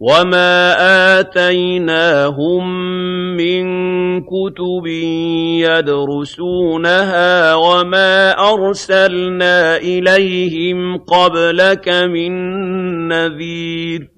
وَمَا آتَيْنَاهُم مِّن كُتُبٍ يَدْرُسُونَهَا وَمَا أَرْسَلْنَا إِلَيْهِمْ قَبْلَكَ مِن نَّذِيرٍ